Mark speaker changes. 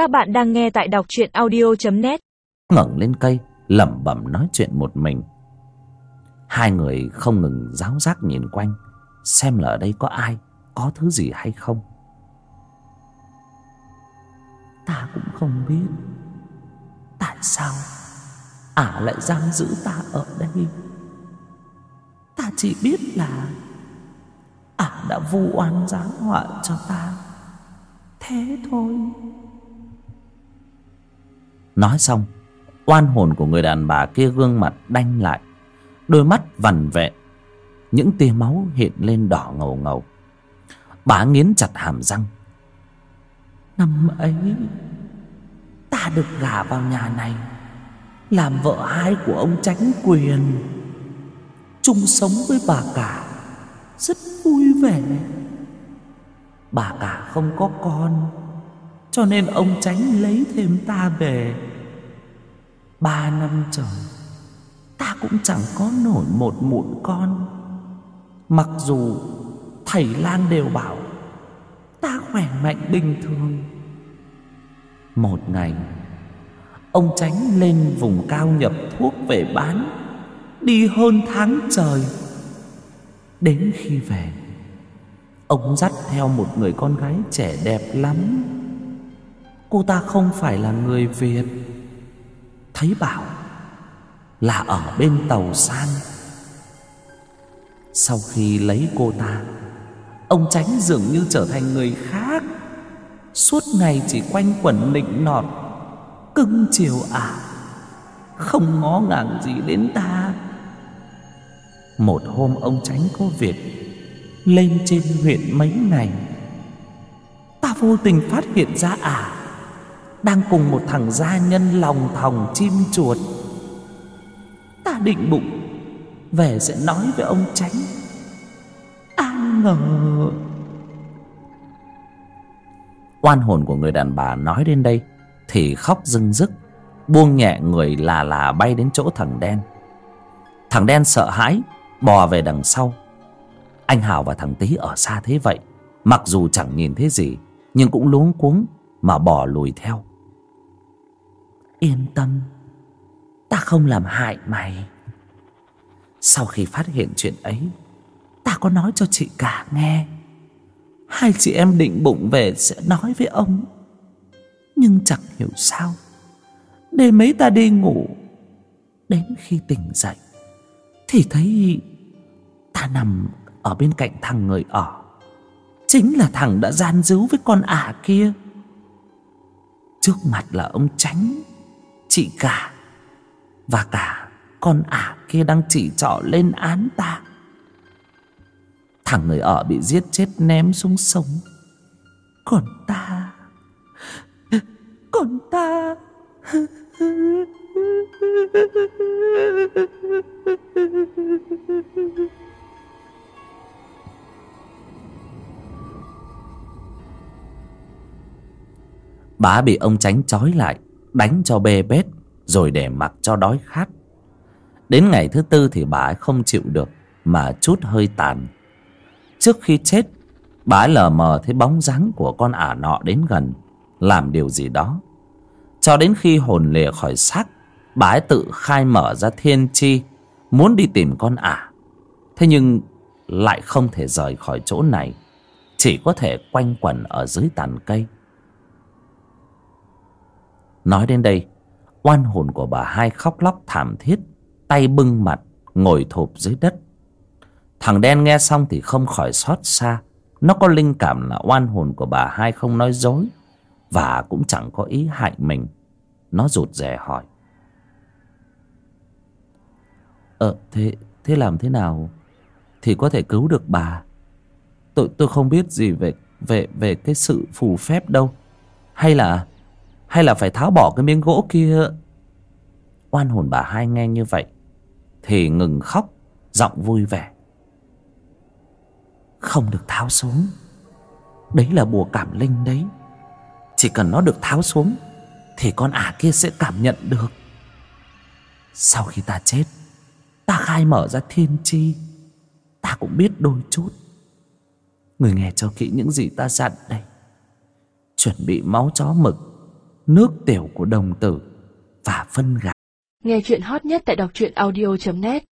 Speaker 1: Các bạn đang nghe tại đọc truyện audio.net
Speaker 2: ngẩng lên cây lẩm bẩm nói chuyện một mình. Hai người không ngừng giáo giác nhìn quanh xem là ở đây có ai có thứ gì hay không. Ta cũng không biết. Tại sao ả lại giam giữ ta ở đây? Ta chỉ biết là ả đã vu oan giáo họa cho ta. Thế thôi nói xong, oan hồn của người đàn bà kia gương mặt đanh lại, đôi mắt vằn vẹn những tia máu hiện lên đỏ ngầu ngầu. Bà nghiến chặt hàm răng. Năm ấy, ta được gả vào nhà này, làm vợ hai của ông tránh quyền. Chung sống với bà cả, rất vui vẻ. Bà cả không có con, cho nên ông tránh lấy thêm ta về ba năm trời, ta cũng chẳng có nổi một mụn con. Mặc dù thầy Lan đều bảo, ta khỏe mạnh bình thường. Một ngày, ông tránh lên vùng cao nhập thuốc về bán, đi hơn tháng trời. Đến khi về, ông dắt theo một người con gái trẻ đẹp lắm. Cô ta không phải là người việt thấy bảo là ở bên tàu sang sau khi lấy cô ta ông tránh dường như trở thành người khác. Suốt ngày chỉ quanh quẩn nịnh nọt cưng chiều ả à, không ngó ngàng gì đến ta. Một hôm ông tránh có việc lên trên huyện mấy ngày ta vô tình phát hiện ra ả à, đang cùng một thằng gia nhân lòng thòng chim chuột. Ta định bụng, về sẽ nói với ông tránh an ngờ. Oan hồn của người đàn bà nói đến đây thì khóc rưng rức, buông nhẹ người là là bay đến chỗ thằng đen. Thằng đen sợ hãi, bò về đằng sau. Anh hào và thằng tý ở xa thế vậy, mặc dù chẳng nhìn thấy gì, nhưng cũng luống cuống mà bò lùi theo yên tâm, ta không làm hại mày. Sau khi phát hiện chuyện ấy, ta có nói cho chị cả nghe. Hai chị em định bụng về sẽ nói với ông. Nhưng chẳng hiểu sao đêm ấy ta đi ngủ. Đến khi tỉnh dậy, thì thấy ta nằm ở bên cạnh thằng người ở. Chính là thằng đã gian díu với con ả kia. Trước mặt là ông tránh chị cả. Và cả con ả kia đang chỉ trỏ lên án ta. Thằng người ở bị giết chết ném xuống sông. Còn ta còn ta. Bá bị ông tránh trói lại đánh cho bê bết, rồi để mặc cho đói khát. Đến ngày thứ tư thì bà ấy không chịu được, mà chút hơi tàn. Trước khi chết, bà ấy lờ mờ thấy bóng dáng của con ả nọ đến gần, làm điều gì đó. Cho đến khi hồn lìa khỏi xác, bà ấy tự khai mở ra thiên chi muốn đi tìm con ả. Thế nhưng lại không thể rời khỏi chỗ này, chỉ có thể quanh quẩn ở dưới tàn cây nói đến đây, oan hồn của bà hai khóc lóc thảm thiết, tay bưng mặt, ngồi thụp dưới đất. Thằng đen nghe xong thì không khỏi xót xa. Nó có linh cảm là oan hồn của bà hai không nói dối, và cũng chẳng có ý hại mình. Nó rụt rè hỏi. Ờ thế thế làm thế nào thì có thể cứu được bà? Tôi tôi không biết gì về về về cái sự phù phép đâu. Hay là hay là phải tháo bỏ cái miếng gỗ kia? Oan hồn bà hai nghe như vậy, thì ngừng khóc, giọng vui vẻ. Không được tháo xuống. Đấy là bùa cảm linh đấy. Chỉ cần nó được tháo xuống, thì con ả kia sẽ cảm nhận được. Sau khi ta chết, ta khai mở ra thiên chi ta cũng biết đôi chút. Người nghe cho kỹ những gì ta dặn đây. Chuẩn bị máu chó mực nước tiểu của đồng tử và phân gà.
Speaker 3: Nghe chuyện hot nhất tại đọc truyện audio.net